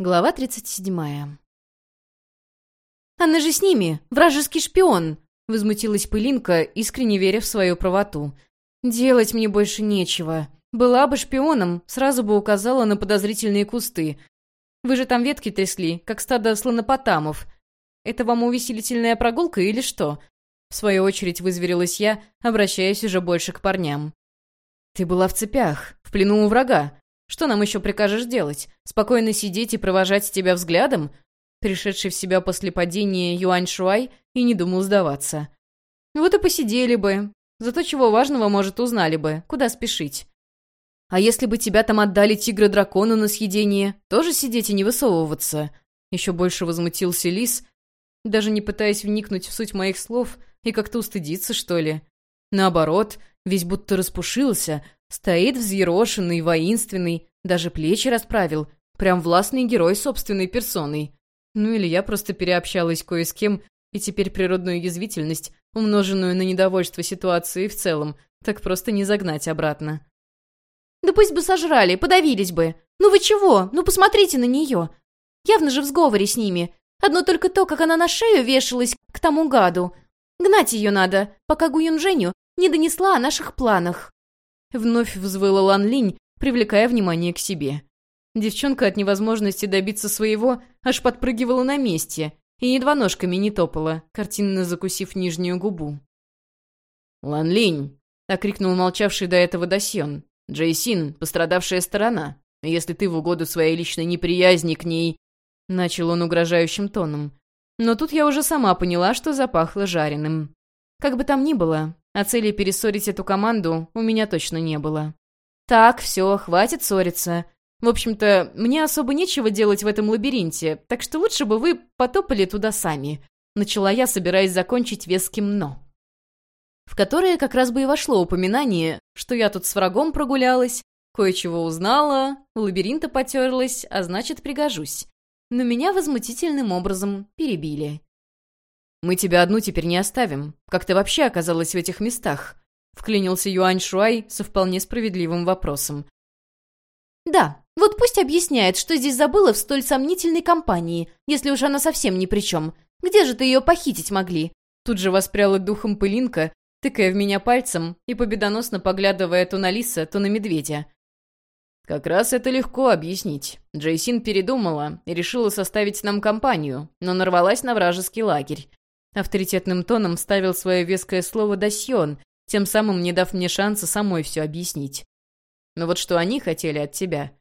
Глава 37. «Она же с ними! Вражеский шпион!» — возмутилась Пылинка, искренне веря в свою правоту. «Делать мне больше нечего. Была бы шпионом, сразу бы указала на подозрительные кусты. Вы же там ветки трясли, как стадо слонопотамов. Это вам увеселительная прогулка или что?» В свою очередь вызверилась я, обращаясь уже больше к парням. «Ты была в цепях, в плену у врага. Что нам еще прикажешь делать? Спокойно сидеть и провожать тебя взглядом?» Пришедший в себя после падения Юань Шуай и не думал сдаваться. «Вот и посидели бы. Зато чего важного, может, узнали бы. Куда спешить?» «А если бы тебя там отдали тигра-дракону на съедение, тоже сидеть и не высовываться?» Еще больше возмутился лис, даже не пытаясь вникнуть в суть моих слов и как-то устыдиться, что ли. Наоборот, весь будто распушился, Стоит взъерошенный, воинственный, даже плечи расправил. Прям властный герой собственной персоной. Ну или я просто переобщалась кое с кем, и теперь природную язвительность, умноженную на недовольство ситуации в целом, так просто не загнать обратно. «Да пусть бы сожрали, подавились бы. Ну вы чего? Ну посмотрите на нее. Явно же в сговоре с ними. Одно только то, как она на шею вешалась к тому гаду. Гнать ее надо, пока Гуюн Женю не донесла о наших планах». Вновь взвыла Лан Линь, привлекая внимание к себе. Девчонка от невозможности добиться своего аж подпрыгивала на месте и едва ножками не топала, картинно закусив нижнюю губу. «Лан Линь!» — окрикнул молчавший до этого Дасьон. «Джейсин — пострадавшая сторона. Если ты в угоду своей личной неприязни к ней...» Начал он угрожающим тоном. Но тут я уже сама поняла, что запахло жареным. Как бы там ни было, а цели перессорить эту команду у меня точно не было. Так, все, хватит ссориться. В общем-то, мне особо нечего делать в этом лабиринте, так что лучше бы вы потопали туда сами. Начала я, собираясь закончить веским «но». В которое как раз бы и вошло упоминание, что я тут с врагом прогулялась, кое-чего узнала, у лабиринта потерлась, а значит, пригожусь. Но меня возмутительным образом перебили. «Мы тебя одну теперь не оставим. Как ты вообще оказалась в этих местах?» — вклинился Юань Шуай со вполне справедливым вопросом. «Да, вот пусть объясняет, что здесь забыла в столь сомнительной компании, если уж она совсем ни при чем. Где же ты ее похитить могли?» Тут же воспряла духом пылинка, тыкая в меня пальцем и победоносно поглядывая то на лиса, то на медведя. «Как раз это легко объяснить. Джейсин передумала и решила составить нам компанию, но нарвалась на вражеский лагерь. Авторитетным тоном ставил свое веское слово Дасьон, тем самым не дав мне шанса самой все объяснить. Но вот что они хотели от тебя?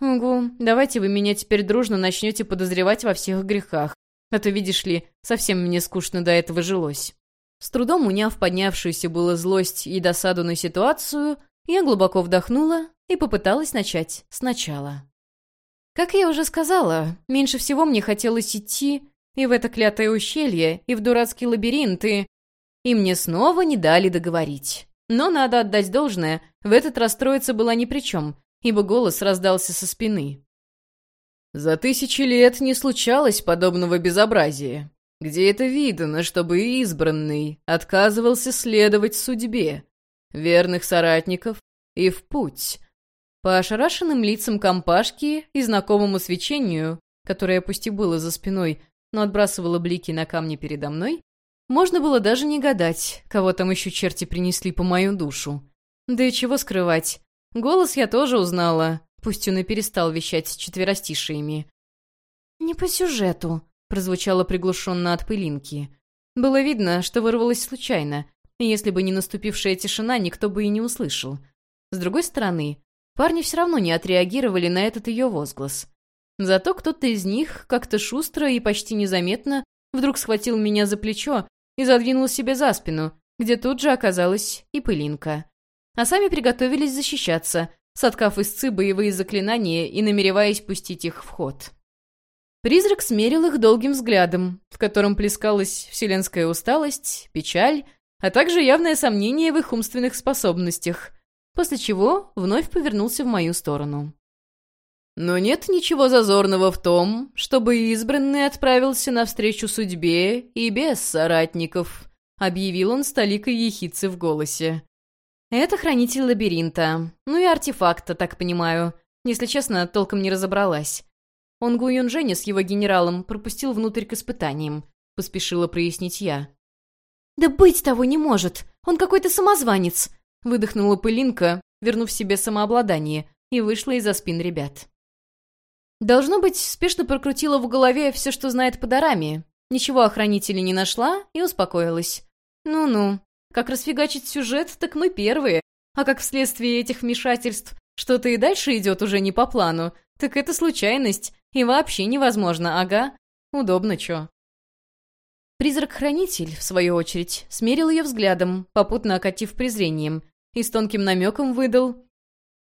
Угу, давайте вы меня теперь дружно начнете подозревать во всех грехах. А то, видишь ли, совсем мне скучно до этого жилось. С трудом уняв поднявшуюся было злость и досаду на ситуацию, я глубоко вдохнула и попыталась начать сначала. Как я уже сказала, меньше всего мне хотелось идти и в это клятое ущелье, и в дурацкий лабиринт, и... Мне снова не дали договорить. Но надо отдать должное, в этот раз троица была ни при чем, ибо голос раздался со спины. «За тысячи лет не случалось подобного безобразия. Где это видно, чтобы избранный отказывался следовать судьбе? Верных соратников и в путь». По ошарашенным лицам компашки и знакомому свечению, которое пусть и было за спиной, но отбрасывала блики на камни передо мной, можно было даже не гадать, кого там еще черти принесли по мою душу. Да и чего скрывать. Голос я тоже узнала, пусть он и перестал вещать с четверостишиями. «Не по сюжету», — прозвучало приглушенно от пылинки. Было видно, что вырвалось случайно, и если бы не наступившая тишина, никто бы и не услышал. С другой стороны, парни все равно не отреагировали на этот ее возглас. Зато кто-то из них как-то шустро и почти незаметно вдруг схватил меня за плечо и задвинул себе за спину, где тут же оказалась и пылинка. А сами приготовились защищаться, соткав истцы боевые заклинания и намереваясь пустить их в ход. Призрак смерил их долгим взглядом, в котором плескалась вселенская усталость, печаль, а также явное сомнение в их умственных способностях, после чего вновь повернулся в мою сторону. Но нет ничего зазорного в том, чтобы избранный отправился навстречу судьбе и без соратников, объявил он с ехидцы в голосе. Это хранитель лабиринта. Ну и артефакта, так понимаю. Если честно, толком не разобралась. Он Гу Юн Женя с его генералом пропустил внутрь к испытаниям. Поспешила прояснить я. «Да быть того не может! Он какой-то самозванец!» Выдохнула пылинка, вернув себе самообладание, и вышла из-за спин ребят. Должно быть, спешно прокрутила в голове все, что знает по дараме. Ничего охранителя не нашла и успокоилась. Ну-ну, как расфигачить сюжет, так мы первые. А как вследствие этих вмешательств что-то и дальше идет уже не по плану, так это случайность. И вообще невозможно, ага. Удобно чё. Призрак-хранитель, в свою очередь, смерил ее взглядом, попутно окатив презрением, и с тонким намеком выдал.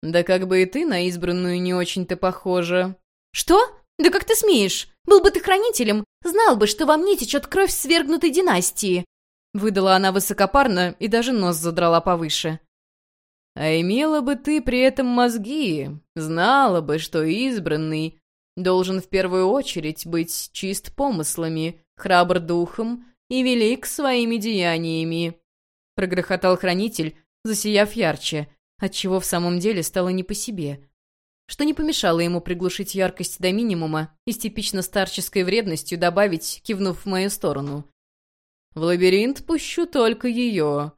«Да как бы и ты на избранную не очень-то похожа». «Что? Да как ты смеешь? Был бы ты хранителем, знал бы, что во мне течет кровь свергнутой династии!» Выдала она высокопарно и даже нос задрала повыше. «А имела бы ты при этом мозги, знала бы, что избранный должен в первую очередь быть чист помыслами, храбр духом и велик своими деяниями», — прогрохотал хранитель, засияв ярче, отчего в самом деле стало не по себе, что не помешало ему приглушить яркость до минимума и с типично старческой вредностью добавить, кивнув в мою сторону. «В лабиринт пущу только ее».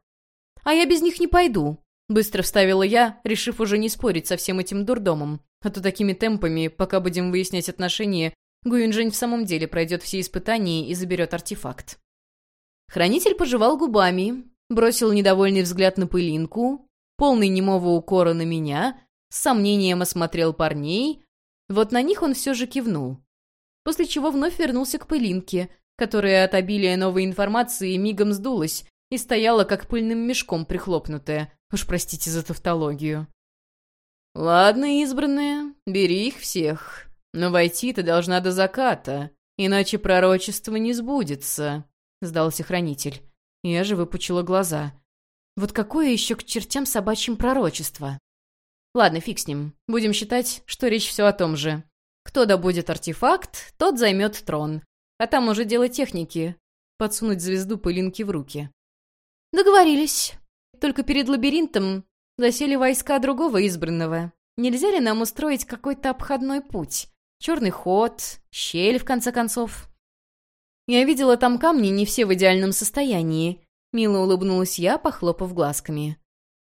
«А я без них не пойду», — быстро вставила я, решив уже не спорить со всем этим дурдомом. А то такими темпами, пока будем выяснять отношения, Гуюнжень в самом деле пройдет все испытания и заберет артефакт. Хранитель пожевал губами, бросил недовольный взгляд на пылинку, полный немого укора на меня, с сомнением осмотрел парней. Вот на них он все же кивнул. После чего вновь вернулся к пылинке, которая от обилия новой информации мигом сдулась и стояла как пыльным мешком прихлопнутая. Уж простите за тавтологию. «Ладно, избранные, бери их всех. Но войти ты должна до заката, иначе пророчество не сбудется», — сдался хранитель. Я же выпучила глаза. Вот какое еще к чертям собачьим пророчество? Ладно, фиг с ним. Будем считать, что речь все о том же. Кто добудет артефакт, тот займет трон. А там уже дело техники. Подсунуть звезду пылинки в руки. Договорились. Только перед лабиринтом засели войска другого избранного. Нельзя ли нам устроить какой-то обходной путь? Черный ход, щель, в конце концов. Я видела там камни не все в идеальном состоянии. Мило улыбнулась я, похлопав глазками.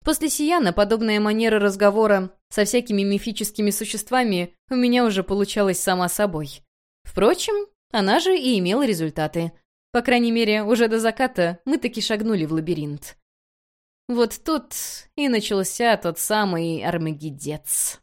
После Сияна подобная манера разговора со всякими мифическими существами у меня уже получалась сама собой. Впрочем, она же и имела результаты. По крайней мере, уже до заката мы таки шагнули в лабиринт. Вот тут и начался тот самый Армагеддец.